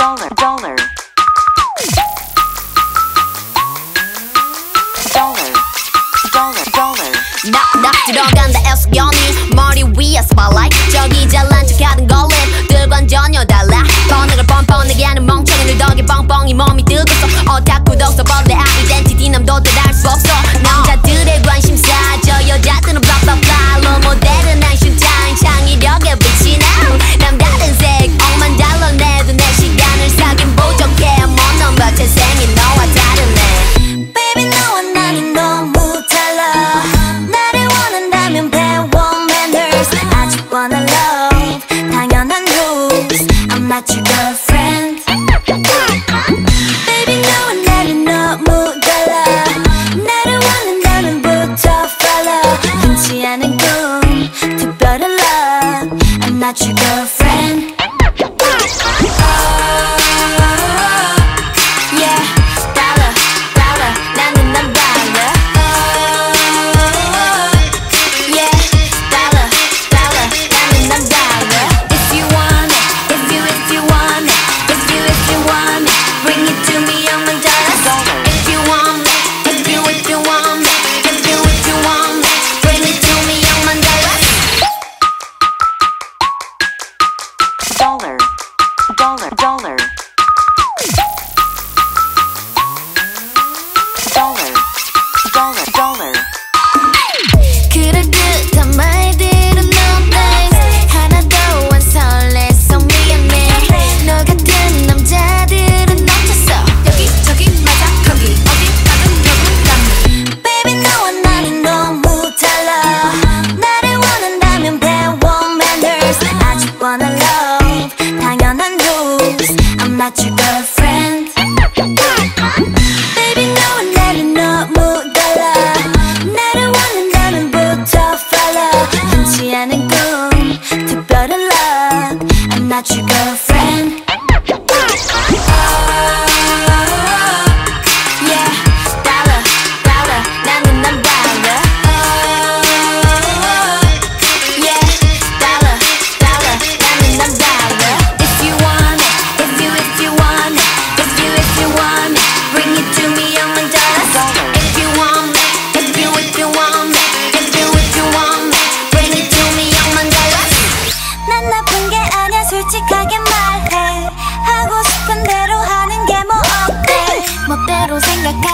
dollar. Dollar. Dollar. Dollar. Dollar. knock knock the dog y'all need money we spotlight. 저기 잘난 척하는 전혀 달라. 번호를 뻔뻔히 당연한 rules I'm not your girlfriend dollar. Dollar dollar.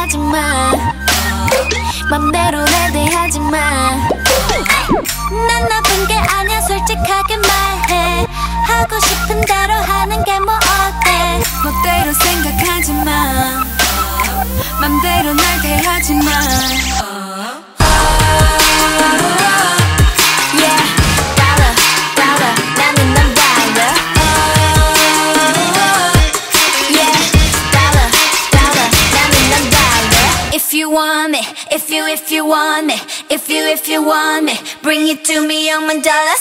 하지 마 맘대로 날 대하지 마 If you, if you want me, if you, if you want me, bring it to me, I'm a dollar